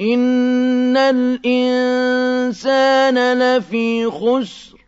إِنَّ الْإِنسَانَ لَفِي خُسْرٍ